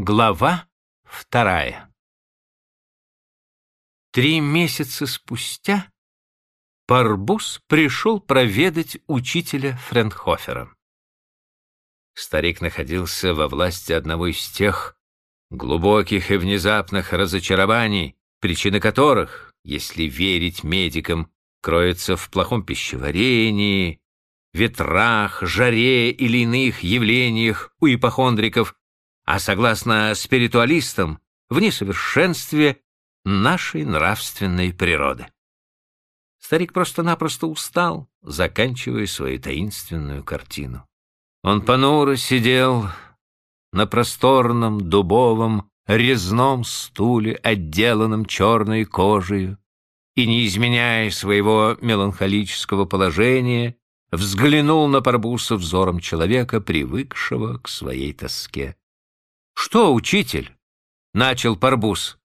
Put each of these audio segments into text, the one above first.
Глава вторая Три месяца спустя Парбус пришел проведать учителя Френхофера. Старик находился во власти одного из тех глубоких и внезапных разочарований, причины которых, если верить медикам, кроются в плохом пищеварении, ветрах, жаре или иных явлениях у ипохондриков, а согласно спиритуалистам, в несовершенстве нашей нравственной природы. Старик просто-напросто устал, заканчивая свою таинственную картину. Он понуро сидел на просторном дубовом резном стуле, отделанном черной кожей, и, не изменяя своего меланхолического положения, взглянул на Парбуса взором человека, привыкшего к своей тоске. «Что, учитель?» — начал Парбус.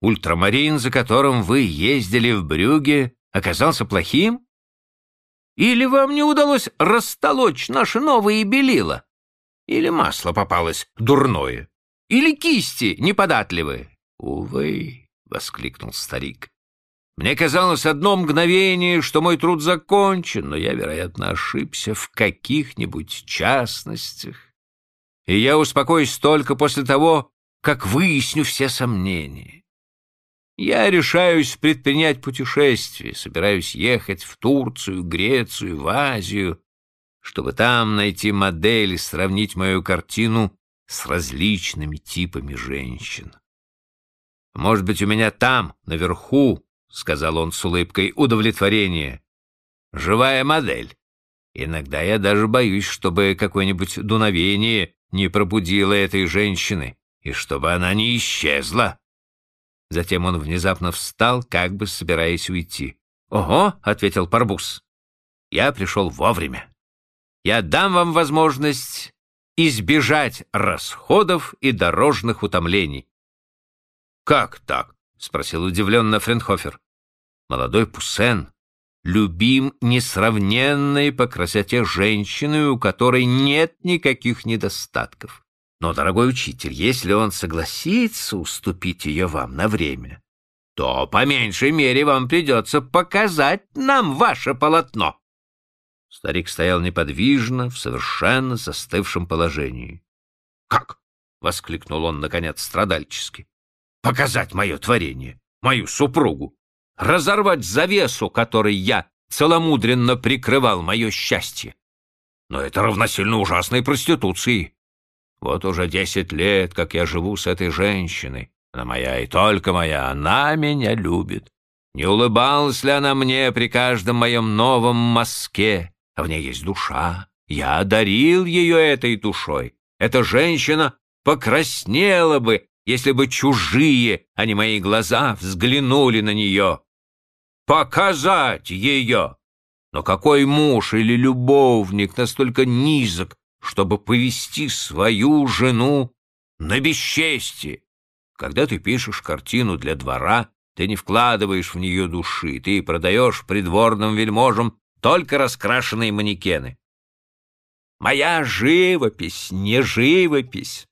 «Ультрамарин, за которым вы ездили в Брюге, оказался плохим? Или вам не удалось растолочь наши новые белила? Или масло попалось дурное? Или кисти неподатливые?» «Увы!» — воскликнул старик. Мне казалось одно мгновение, что мой труд закончен, но я, вероятно, ошибся в каких-нибудь частностях и я успокоюсь только после того, как выясню все сомнения. Я решаюсь предпринять путешествие, собираюсь ехать в Турцию, Грецию, в Азию, чтобы там найти модель и сравнить мою картину с различными типами женщин. «Может быть, у меня там, наверху, — сказал он с улыбкой, — удовлетворение. Живая модель. Иногда я даже боюсь, чтобы какое-нибудь дуновение не пробудила этой женщины, и чтобы она не исчезла. Затем он внезапно встал, как бы собираясь уйти. «Ого!» — ответил Парбус. «Я пришел вовремя. Я дам вам возможность избежать расходов и дорожных утомлений». «Как так?» — спросил удивленно Френхофер. Молодой Пуссен любим несравненной по красоте женщиной, у которой нет никаких недостатков. Но, дорогой учитель, если он согласится уступить ее вам на время, то по меньшей мере вам придется показать нам ваше полотно. Старик стоял неподвижно, в совершенно застывшем положении. — Как? — воскликнул он, наконец, страдальчески. — Показать мое творение, мою супругу разорвать завесу, которой я целомудренно прикрывал мое счастье. Но это равносильно ужасной проституции. Вот уже десять лет, как я живу с этой женщиной. Она моя и только моя, она меня любит. Не улыбалась ли она мне при каждом моем новом мазке? А в ней есть душа. Я одарил ее этой душой. Эта женщина покраснела бы, если бы чужие, а не мои глаза, взглянули на нее показать ее. Но какой муж или любовник настолько низок, чтобы повести свою жену на бесчестие? Когда ты пишешь картину для двора, ты не вкладываешь в нее души, ты продаешь придворным вельможам только раскрашенные манекены. Моя живопись не живопись.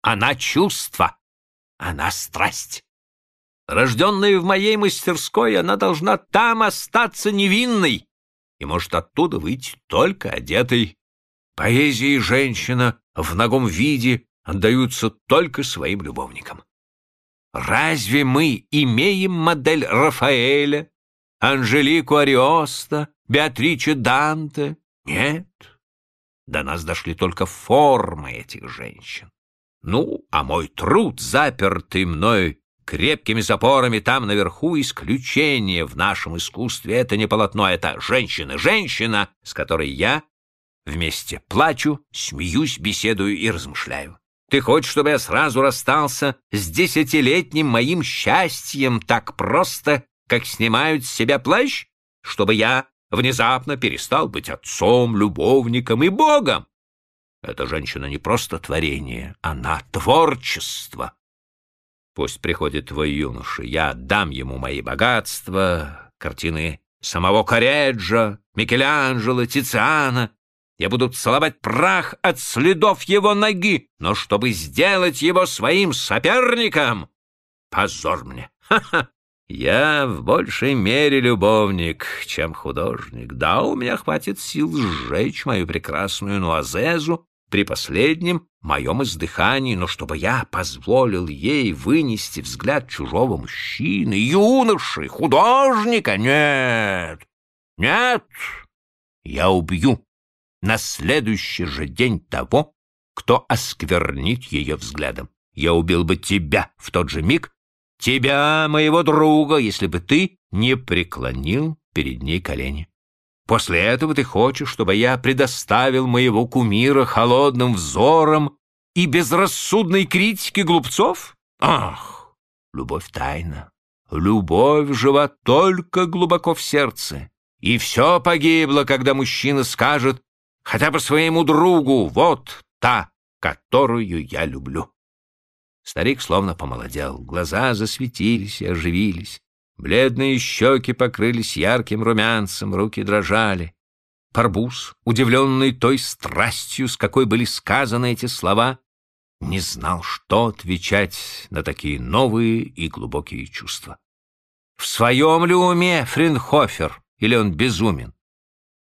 Она чувство, она страсть. Рожденная в моей мастерской, она должна там остаться невинной и может оттуда выйти только одетой. Поэзия и женщина в ногом виде отдаются только своим любовникам. Разве мы имеем модель Рафаэля, Анжелику Ариоста, Беатриче Данте? Нет. До нас дошли только формы этих женщин. Ну, а мой труд, запертый мной крепкими запорами там наверху исключение в нашем искусстве. Это не полотно, это женщина, женщина, с которой я вместе плачу, смеюсь, беседую и размышляю. Ты хочешь, чтобы я сразу расстался с десятилетним моим счастьем так просто, как снимают с себя плащ? Чтобы я внезапно перестал быть отцом, любовником и богом? Эта женщина не просто творение, она творчество. Пусть приходит твой юноша, я отдам ему мои богатства, картины самого Кореджа, Микеланджело, Тициана. Я буду целовать прах от следов его ноги, но чтобы сделать его своим соперником, позор мне. Ха-ха! Я в большей мере любовник, чем художник. Да, у меня хватит сил сжечь мою прекрасную Нуазезу при последнем моем издыхании, но чтобы я позволил ей вынести взгляд чужого мужчины, юноши, художника, нет, нет, я убью на следующий же день того, кто осквернит ее взглядом. Я убил бы тебя в тот же миг, тебя, моего друга, если бы ты не преклонил перед ней колени. После этого ты хочешь, чтобы я предоставил моего кумира холодным взором и безрассудной критике глупцов? Ах, любовь тайна. Любовь жива только глубоко в сердце. И все погибло, когда мужчина скажет хотя бы своему другу «Вот та, которую я люблю». Старик словно помолодел, глаза засветились и оживились. Бледные щеки покрылись ярким румянцем, руки дрожали. Парбуз, удивленный той страстью, с какой были сказаны эти слова, не знал, что отвечать на такие новые и глубокие чувства. В своем ли уме Фринхофер, или он безумен?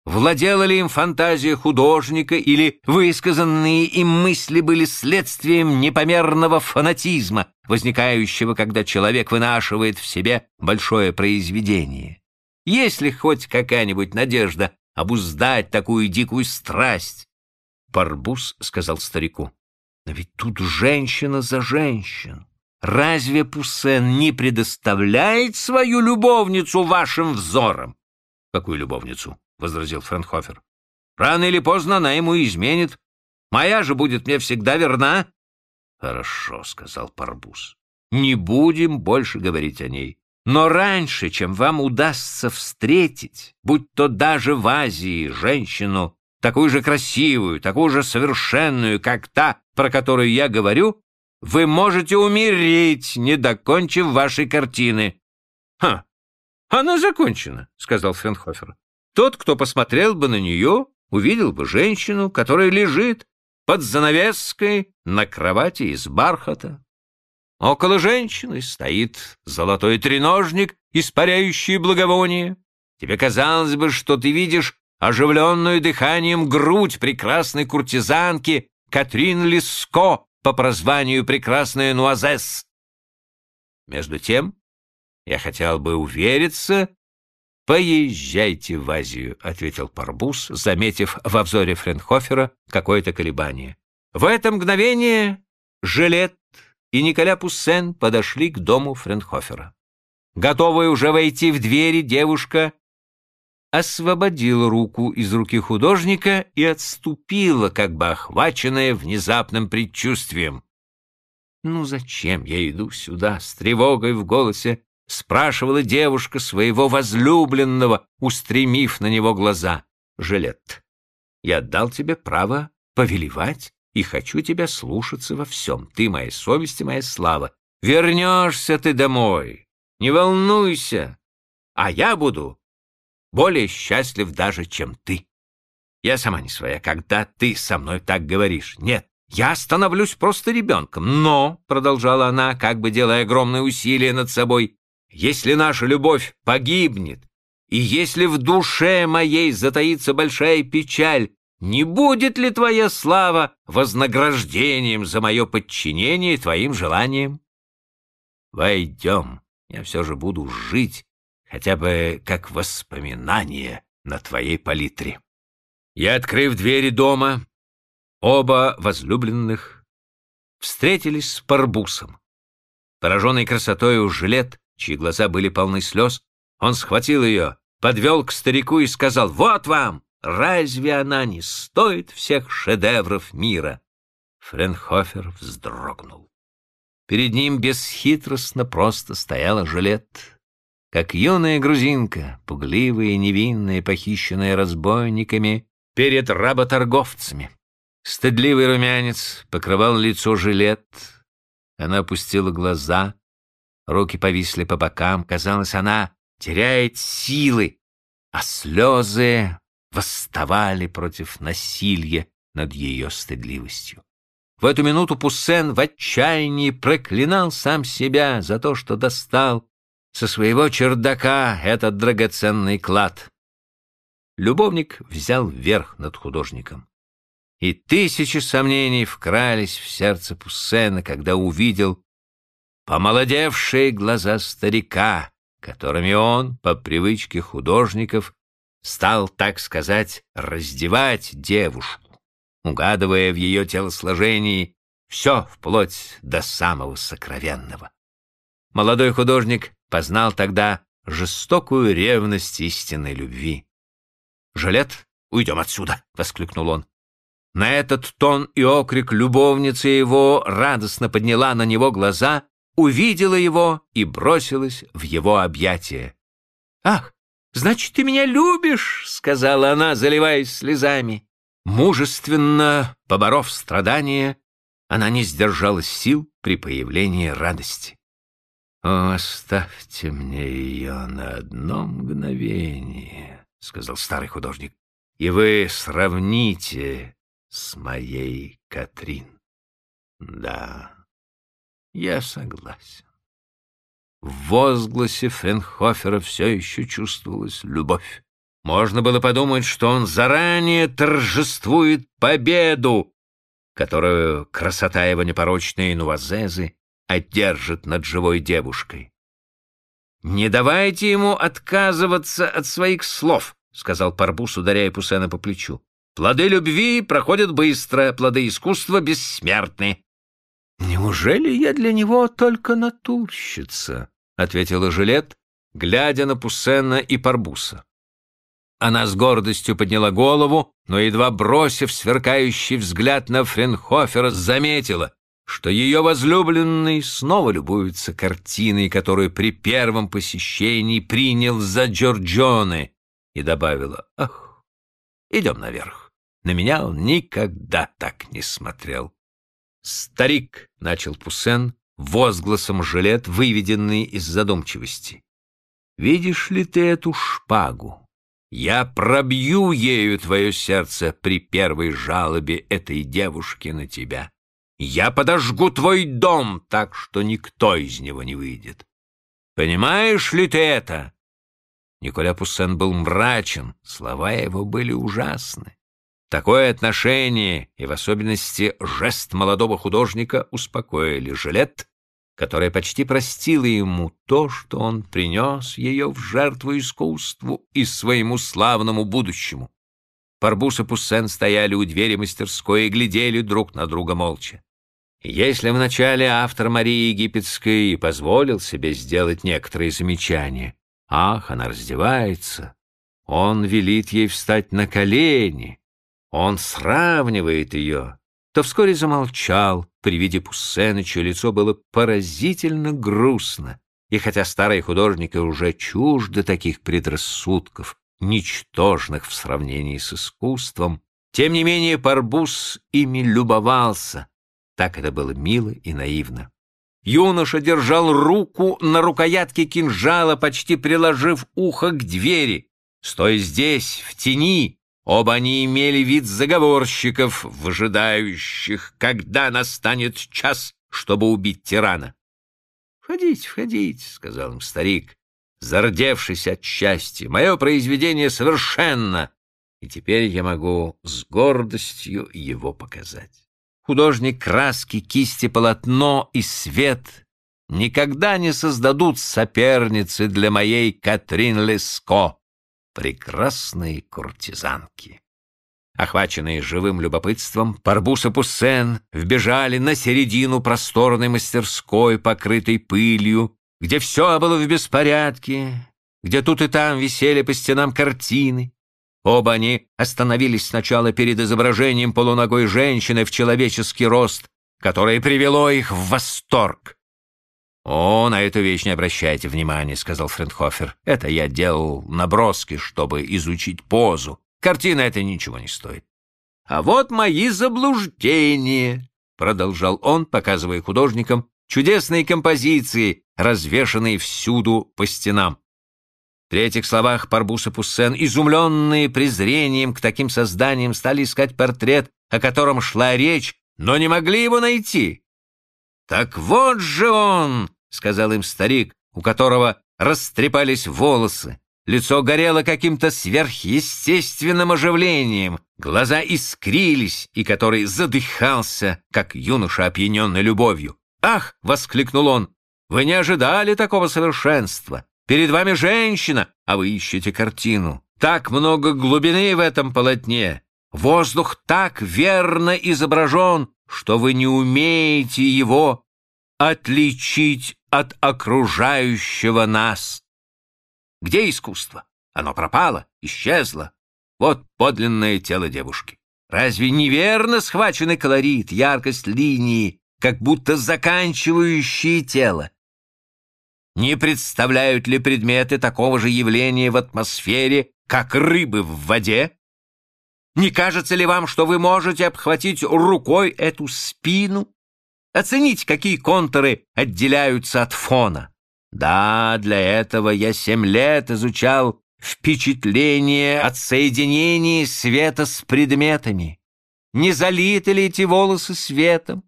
Владела ли им фантазия художника, или высказанные им мысли были следствием непомерного фанатизма, возникающего, когда человек вынашивает в себе большое произведение? Есть ли хоть какая-нибудь надежда обуздать такую дикую страсть? Парбус сказал старику, но ведь тут женщина за женщин. Разве Пуссен не предоставляет свою любовницу вашим взорам? Какую любовницу? Возразил Френхофер. Рано или поздно она ему изменит. Моя же будет мне всегда верна. Хорошо, сказал Парбус. Не будем больше говорить о ней. Но раньше, чем вам удастся встретить, будь то даже в Азии, женщину, такую же красивую, такую же совершенную, как та, про которую я говорю, вы можете умереть, не докончив вашей картины. — Ха, она закончена, — сказал Френхофер. Тот, кто посмотрел бы на нее, увидел бы женщину, которая лежит под занавеской на кровати из бархата. Около женщины стоит золотой треножник, испаряющий благовоние. Тебе казалось бы, что ты видишь оживленную дыханием грудь прекрасной куртизанки Катрин Лиско по прозванию «Прекрасная Нуазес». Между тем, я хотел бы увериться, «Поезжайте в Азию», — ответил Парбус, заметив во взоре Френхофера какое-то колебание. В это мгновение Жилет и Николя Пуссен подошли к дому Френхофера. Готовая уже войти в двери, девушка освободила руку из руки художника и отступила, как бы охваченная внезапным предчувствием. «Ну зачем я иду сюда?» — с тревогой в голосе спрашивала девушка своего возлюбленного, устремив на него глаза. Жилет, я дал тебе право повелевать и хочу тебя слушаться во всем. Ты моя совесть и моя слава. Вернешься ты домой, не волнуйся, а я буду более счастлив даже, чем ты. Я сама не своя, когда ты со мной так говоришь. Нет, я становлюсь просто ребенком. Но, — продолжала она, как бы делая огромные усилия над собой, если наша любовь погибнет, и если в душе моей затаится большая печаль, не будет ли твоя слава вознаграждением за мое подчинение твоим желаниям? Войдем, я все же буду жить, хотя бы как воспоминание на твоей палитре. Я, открыв двери дома, оба возлюбленных встретились с Парбусом. Пораженный красотой у жилет, чьи глаза были полны слез, он схватил ее, подвел к старику и сказал, «Вот вам! Разве она не стоит всех шедевров мира?» Френхофер вздрогнул. Перед ним бесхитростно просто стояла жилет, как юная грузинка, пугливая и невинная, похищенная разбойниками перед работорговцами. Стыдливый румянец покрывал лицо жилет. Она опустила глаза, Руки повисли по бокам, казалось, она теряет силы, а слезы восставали против насилия над ее стыдливостью. В эту минуту Пуссен в отчаянии проклинал сам себя за то, что достал со своего чердака этот драгоценный клад. Любовник взял верх над художником. И тысячи сомнений вкрались в сердце Пуссена, когда увидел помолодевшие глаза старика, которыми он, по привычке художников, стал, так сказать, раздевать девушку, угадывая в ее телосложении все вплоть до самого сокровенного. Молодой художник познал тогда жестокую ревность истинной любви. «Жилет, уйдем отсюда!» — воскликнул он. На этот тон и окрик любовница его радостно подняла на него глаза, увидела его и бросилась в его объятия. «Ах, значит, ты меня любишь!» — сказала она, заливаясь слезами. Мужественно, поборов страдания, она не сдержала сил при появлении радости. «О, оставьте мне ее на одно мгновение», — сказал старый художник, — «и вы сравните с моей Катрин. Да, я согласен. В возгласе Фенхофера все еще чувствовалась любовь. Можно было подумать, что он заранее торжествует победу, которую красота его непорочной Нуазезы одержит над живой девушкой. «Не давайте ему отказываться от своих слов», — сказал Парбус, ударяя Пусена по плечу. Плоды любви проходят быстро, плоды искусства бессмертны. «Неужели я для него только натурщица?» — ответила Жилет, глядя на Пуссена и Парбуса. Она с гордостью подняла голову, но, едва бросив сверкающий взгляд на Френхофера, заметила, что ее возлюбленный снова любуется картиной, которую при первом посещении принял за Джорджоне, и добавила «Ах, идем наверх». На меня он никогда так не смотрел. «Старик!» — начал Пуссен, возгласом жилет, выведенный из задумчивости. «Видишь ли ты эту шпагу? Я пробью ею твое сердце при первой жалобе этой девушки на тебя. Я подожгу твой дом так, что никто из него не выйдет. Понимаешь ли ты это?» Николя Пуссен был мрачен, слова его были ужасны. Такое отношение и в особенности жест молодого художника успокоили Жилет, которая почти простила ему то, что он принес ее в жертву искусству и своему славному будущему. Парбус и Пуссен стояли у двери мастерской и глядели друг на друга молча. Если вначале автор Марии Египетской позволил себе сделать некоторые замечания, ах, она раздевается, он велит ей встать на колени, он сравнивает ее, то вскоре замолчал. При виде Пуссена, чье лицо было поразительно грустно. И хотя старый художник и уже чужды таких предрассудков, ничтожных в сравнении с искусством, тем не менее Парбус ими любовался. Так это было мило и наивно. Юноша держал руку на рукоятке кинжала, почти приложив ухо к двери. Стоя здесь, в тени, Оба они имели вид заговорщиков, выжидающих, когда настанет час, чтобы убить тирана. — Входите, входите, — сказал им старик, зардевшись от счастья. — Мое произведение совершенно, и теперь я могу с гордостью его показать. Художник краски, кисти, полотно и свет никогда не создадут соперницы для моей Катрин Леско прекрасные куртизанки. Охваченные живым любопытством, Парбус и Пуссен вбежали на середину просторной мастерской, покрытой пылью, где все было в беспорядке, где тут и там висели по стенам картины. Оба они остановились сначала перед изображением полуногой женщины в человеческий рост, которое привело их в восторг. «О, на эту вещь не обращайте внимания», — сказал Френдхофер. «Это я делал наброски, чтобы изучить позу. Картина это ничего не стоит». «А вот мои заблуждения», — продолжал он, показывая художникам чудесные композиции, развешанные всюду по стенам. При этих словах Парбус и Пуссен, изумленные презрением к таким созданиям, стали искать портрет, о котором шла речь, но не могли его найти. «Так вот же он!» — сказал им старик, у которого растрепались волосы. Лицо горело каким-то сверхъестественным оживлением, глаза искрились, и который задыхался, как юноша, опьяненный любовью. «Ах!» — воскликнул он. «Вы не ожидали такого совершенства! Перед вами женщина, а вы ищете картину. Так много глубины в этом полотне. Воздух так верно изображен, что вы не умеете его отличить от окружающего нас. Где искусство? Оно пропало, исчезло. Вот подлинное тело девушки. Разве неверно схваченный колорит, яркость линии, как будто заканчивающие тело? Не представляют ли предметы такого же явления в атмосфере, как рыбы в воде? Не кажется ли вам, что вы можете обхватить рукой эту спину? Оцените, какие контуры отделяются от фона. Да, для этого я семь лет изучал впечатление от соединения света с предметами. Не залиты ли эти волосы светом?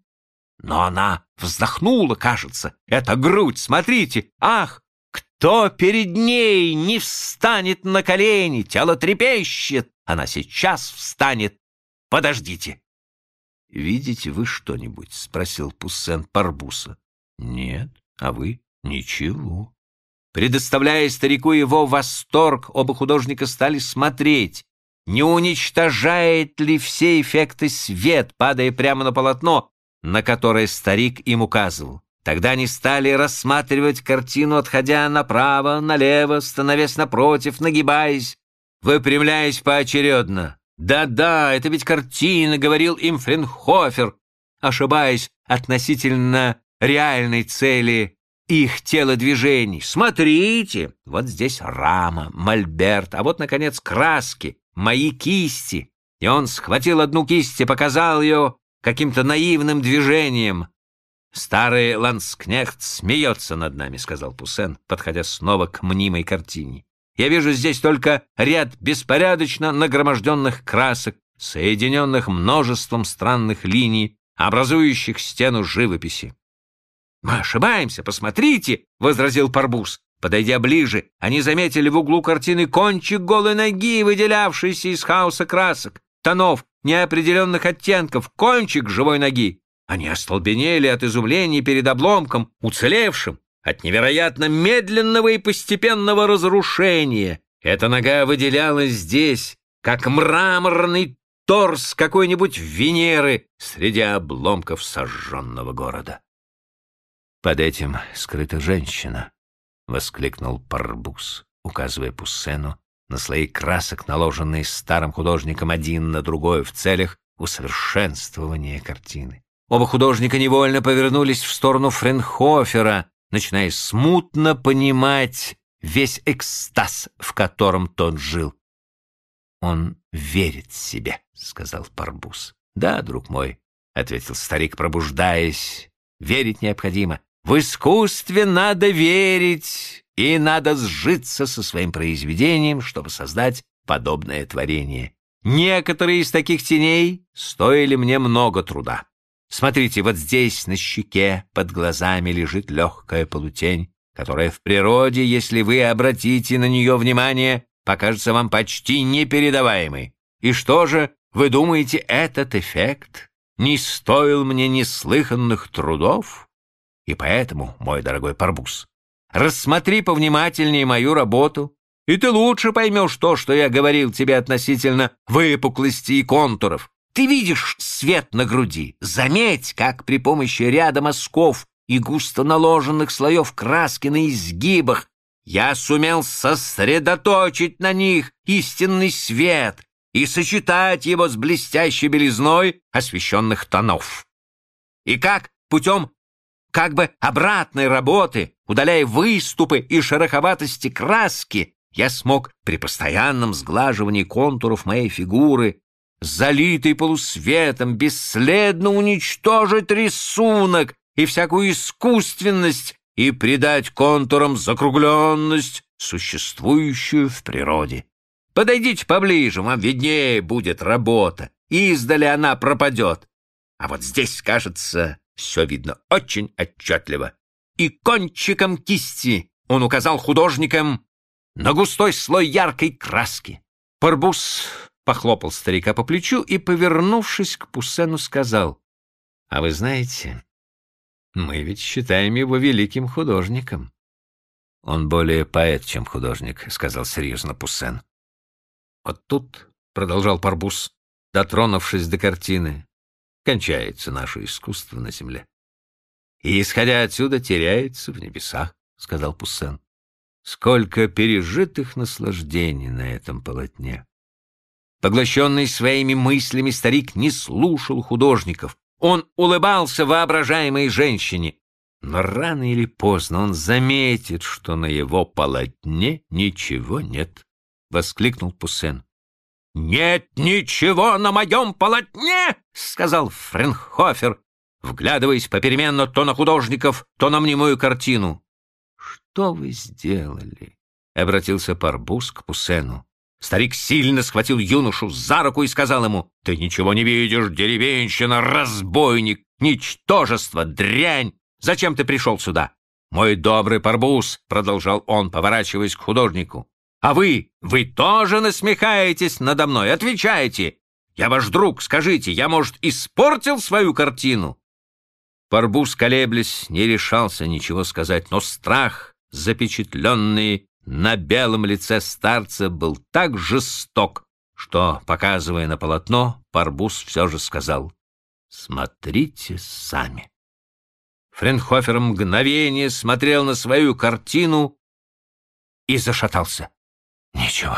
Но она вздохнула, кажется. Это грудь, смотрите. Ах, кто перед ней не встанет на колени? Тело трепещет. Она сейчас встанет. Подождите. «Видите вы что-нибудь?» — спросил Пуссен Парбуса. «Нет. А вы?» «Ничего». Предоставляя старику его восторг, оба художника стали смотреть, не уничтожает ли все эффекты свет, падая прямо на полотно, на которое старик им указывал. Тогда они стали рассматривать картину, отходя направо, налево, становясь напротив, нагибаясь, выпрямляясь поочередно. «Да-да, это ведь картина», — говорил им Френхофер, ошибаясь относительно реальной цели их телодвижений. «Смотрите, вот здесь рама, мольберт, а вот, наконец, краски, мои кисти». И он схватил одну кисть и показал ее каким-то наивным движением. «Старый ланскнехт смеется над нами», — сказал Пуссен, подходя снова к мнимой картине. Я вижу здесь только ряд беспорядочно нагроможденных красок, соединенных множеством странных линий, образующих стену живописи. «Мы ошибаемся, посмотрите!» — возразил Парбус. Подойдя ближе, они заметили в углу картины кончик голой ноги, выделявшийся из хаоса красок, тонов, неопределенных оттенков, кончик живой ноги. Они остолбенели от изумления перед обломком, уцелевшим, от невероятно медленного и постепенного разрушения. Эта нога выделялась здесь, как мраморный торс какой-нибудь Венеры среди обломков сожженного города. «Под этим скрыта женщина», — воскликнул Парбус, указывая Пуссену на слои красок, наложенные старым художником один на другой в целях усовершенствования картины. Оба художника невольно повернулись в сторону Френхофера, начиная смутно понимать весь экстаз, в котором тот жил. «Он верит себе», — сказал Парбус. «Да, друг мой», — ответил старик, пробуждаясь, — «верить необходимо. В искусстве надо верить, и надо сжиться со своим произведением, чтобы создать подобное творение. Некоторые из таких теней стоили мне много труда. Смотрите, вот здесь, на щеке, под глазами лежит легкая полутень, которая в природе, если вы обратите на нее внимание, покажется вам почти непередаваемой. И что же, вы думаете, этот эффект не стоил мне неслыханных трудов? И поэтому, мой дорогой Парбус, рассмотри повнимательнее мою работу, и ты лучше поймешь то, что я говорил тебе относительно выпуклости и контуров. Ты видишь свет на груди. Заметь, как при помощи ряда мазков и густо наложенных слоев краски на изгибах я сумел сосредоточить на них истинный свет и сочетать его с блестящей белизной освещенных тонов. И как путем как бы обратной работы, удаляя выступы и шероховатости краски, я смог при постоянном сглаживании контуров моей фигуры залитый полусветом, бесследно уничтожить рисунок и всякую искусственность и придать контурам закругленность, существующую в природе. Подойдите поближе, вам виднее будет работа. Издали она пропадет. А вот здесь, кажется, все видно очень отчетливо. И кончиком кисти он указал художникам на густой слой яркой краски. Парбус похлопал старика по плечу и, повернувшись к Пуссену, сказал, «А вы знаете, мы ведь считаем его великим художником». «Он более поэт, чем художник», — сказал серьезно Пуссен. «Вот тут», — продолжал Парбус, дотронувшись до картины, «кончается наше искусство на земле. И, исходя отсюда, теряется в небесах», — сказал Пуссен. «Сколько пережитых наслаждений на этом полотне!» Поглощенный своими мыслями, старик не слушал художников. Он улыбался воображаемой женщине. Но рано или поздно он заметит, что на его полотне ничего нет, — воскликнул Пуссен. — Нет ничего на моем полотне! — сказал Френхофер, вглядываясь попеременно то на художников, то на мнимую картину. — Что вы сделали? — обратился Парбус к Пуссену. Старик сильно схватил юношу за руку и сказал ему, «Ты ничего не видишь, деревенщина, разбойник, ничтожество, дрянь! Зачем ты пришел сюда?» «Мой добрый Парбус», — продолжал он, поворачиваясь к художнику, «а вы, вы тоже насмехаетесь надо мной? Отвечайте! Я ваш друг, скажите, я, может, испортил свою картину?» Парбус, колеблясь, не решался ничего сказать, но страх, запечатленный на белом лице старца был так жесток, что, показывая на полотно, Парбус все же сказал «Смотрите сами». Френхофер мгновение смотрел на свою картину и зашатался. «Ничего.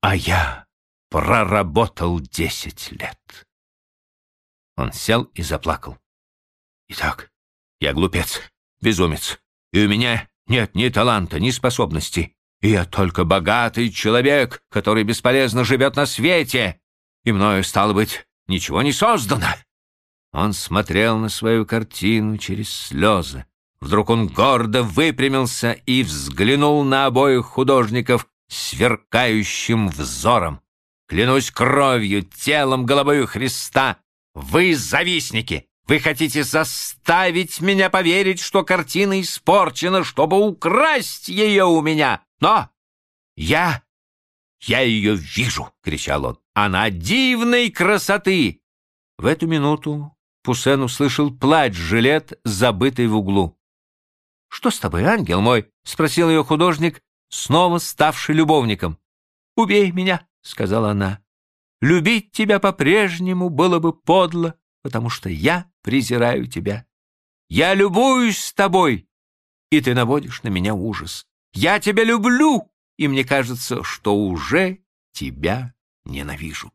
А я проработал десять лет». Он сел и заплакал. «Итак, я глупец, безумец, и у меня нет ни таланта, ни способностей. И я только богатый человек, который бесполезно живет на свете. И мною, стало быть, ничего не создано. Он смотрел на свою картину через слезы. Вдруг он гордо выпрямился и взглянул на обоих художников сверкающим взором. Клянусь кровью, телом, головою Христа, вы завистники! Вы хотите заставить меня поверить, что картина испорчена, чтобы украсть ее у меня. Но я... я ее вижу, — кричал он. Она дивной красоты. В эту минуту Пусен услышал плач жилет, забытый в углу. — Что с тобой, ангел мой? — спросил ее художник, снова ставший любовником. — Убей меня, — сказала она. — Любить тебя по-прежнему было бы подло, потому что я презираю тебя. Я любуюсь с тобой, и ты наводишь на меня ужас. Я тебя люблю, и мне кажется, что уже тебя ненавижу.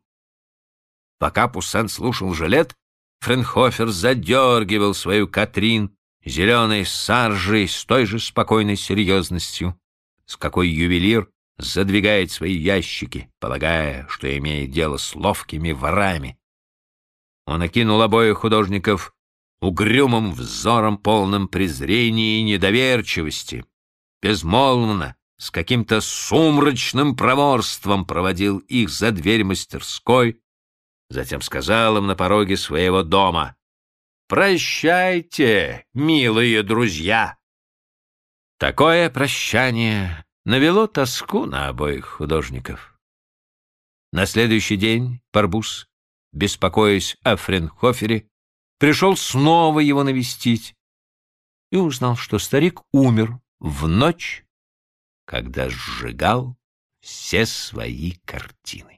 Пока Пуссен слушал жилет, Френхофер задергивал свою Катрин зеленой саржей с той же спокойной серьезностью, с какой ювелир задвигает свои ящики, полагая, что имеет дело с ловкими ворами, он окинул обоих художников угрюмым взором, полным презрения и недоверчивости. Безмолвно, с каким-то сумрачным проворством проводил их за дверь мастерской, затем сказал им на пороге своего дома «Прощайте, милые друзья!» Такое прощание навело тоску на обоих художников. На следующий день Парбус беспокоясь о Френхофере, пришел снова его навестить и узнал, что старик умер в ночь, когда сжигал все свои картины.